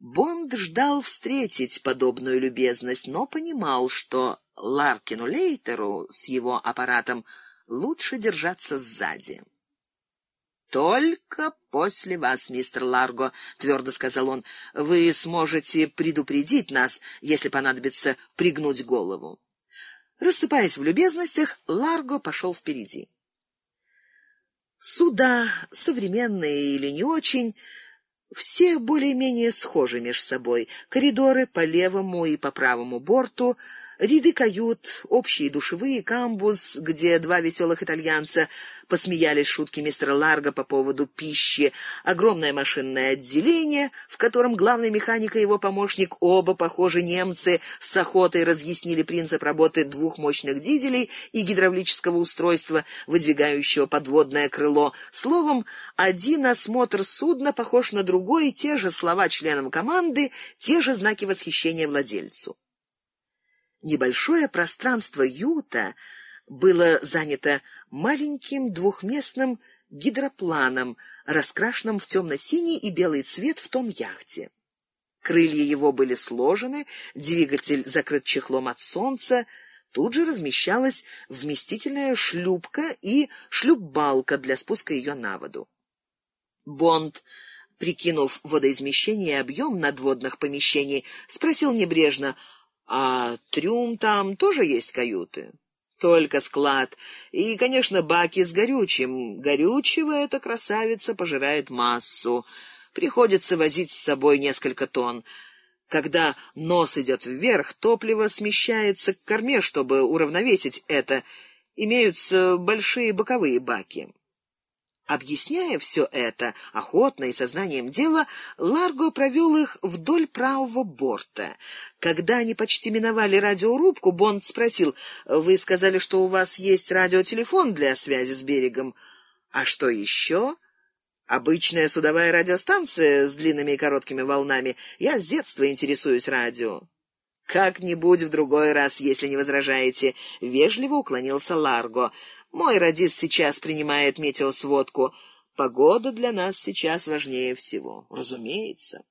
Бонд ждал встретить подобную любезность, но понимал, что Ларкину Лейтеру с его аппаратом лучше держаться сзади. Только после вас, мистер Ларго, твердо сказал он. Вы сможете предупредить нас, если понадобится пригнуть голову. Рассыпаясь в любезностях, Ларго пошел впереди. Суда, современные или не очень, все более-менее схожи между собой. Коридоры по левому и по правому борту, ряды кают, общие душевые, камбуз, где два веселых итальянца посмеялись шутки мистера Ларга по поводу пищи, огромное машинное отделение, в котором главный механик и его помощник, оба, похоже, немцы, с охотой разъяснили принцип работы двух мощных дизелей и гидравлического устройства, выдвигающего подводное крыло. Словом, один осмотр судна похож на другой, те же слова членам команды, те же знаки восхищения владельцу. Небольшое пространство юта было занято маленьким двухместным гидропланом, раскрашенным в темно-синий и белый цвет в тон яхте. Крылья его были сложены, двигатель закрыт чехлом от солнца, тут же размещалась вместительная шлюпка и шлюпбалка для спуска ее на воду. Бонд, прикинув водоизмещение и объем надводных помещений, спросил небрежно: "А трюм там тоже есть каюты?" только склад. И, конечно, баки с горючим. Горючего эта красавица пожирает массу. Приходится возить с собой несколько тонн. Когда нос идет вверх, топливо смещается к корме, чтобы уравновесить это. Имеются большие боковые баки. Объясняя все это охотно и сознанием дела, Ларго провел их вдоль правого борта. Когда они почти миновали радиорубку, Бонд спросил: "Вы сказали, что у вас есть радиотелефон для связи с берегом? А что еще? Обычная судовая радиостанция с длинными и короткими волнами. Я с детства интересуюсь радио". Как-нибудь в другой раз, если не возражаете, вежливо уклонился Ларго. Мой радист сейчас принимает метеосводку. Погода для нас сейчас важнее всего, разумеется.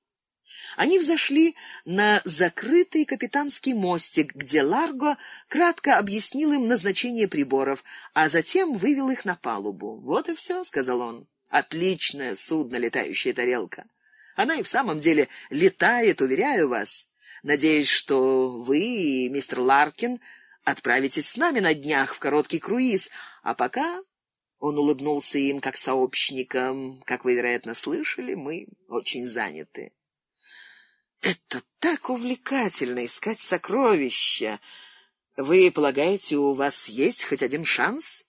Они взошли на закрытый капитанский мостик, где Ларго кратко объяснил им назначение приборов, а затем вывел их на палубу. Вот и все, сказал он. Отличное судно, летающая тарелка. Она и в самом деле летает, уверяю вас. Надеюсь, что вы и мистер Ларкин отправитесь с нами на днях в короткий круиз, а пока он улыбнулся им как сообщникам. Как вы, вероятно, слышали, мы очень заняты. Это так увлекательно искать сокровища. Вы полагаете, у вас есть хоть один шанс?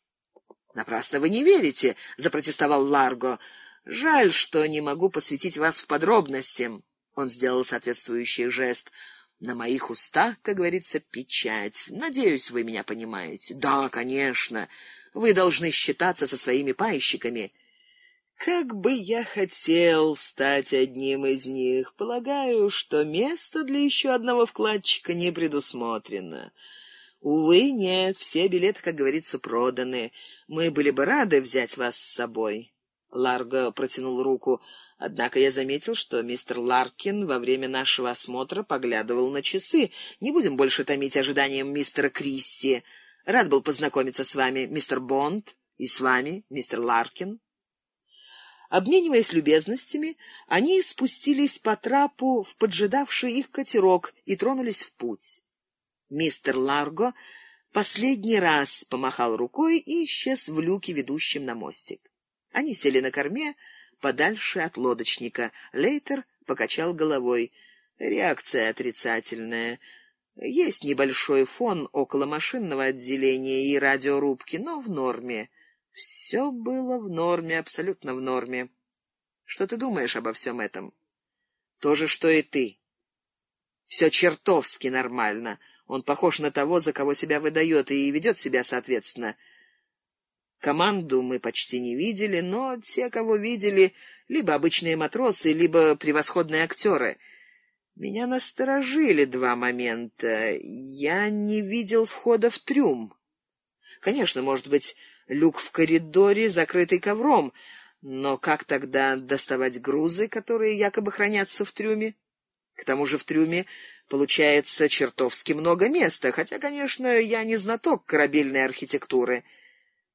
Напрасно вы не верите, запротестовал Ларго. Жаль, что не могу посвятить вас в подробности. Он сделал соответствующий жест. На моих устах, как говорится, печать. Надеюсь, вы меня понимаете. Да, конечно. Вы должны считаться со своими пайщиками. Как бы я хотел стать одним из них. Полагаю, что место для еще одного вкладчика не предусмотрено. Увы, нет, все билеты, как говорится, проданы. Мы были бы рады взять вас с собой. Ларго протянул руку. Однако я заметил, что мистер Ларкин во время нашего осмотра поглядывал на часы. Не будем больше томить ожиданием мистера Кристи. Рад был познакомиться с вами, мистер Бонд, и с вами, мистер Ларкин. Обмениваясь любезностями, они спустились по трапу в поджидавший их катерок и тронулись в путь. Мистер Ларго последний раз помахал рукой и исчез в люке, ведущем на мостик. Они сели на корме, подальше от лодочника. Лейтер покачал головой. Реакция отрицательная. Есть небольшой фон около машинного отделения и радиорубки, но в норме. Все было в норме, абсолютно в норме. Что ты думаешь обо всем этом? То же, что и ты. Все чертовски нормально. Он похож на того, за кого себя выдает, и ведет себя соответственно. Команду мы почти не видели, но те, кого видели, либо обычные матросы, либо превосходные актеры. Меня насторожили два момента. Я не видел входа в трюм. Конечно, может быть, люк в коридоре, закрытый ковром, но как тогда доставать грузы, которые якобы хранятся в трюме? К тому же в трюме получается чертовски много места, хотя, конечно, я не знаток корабельной архитектуры.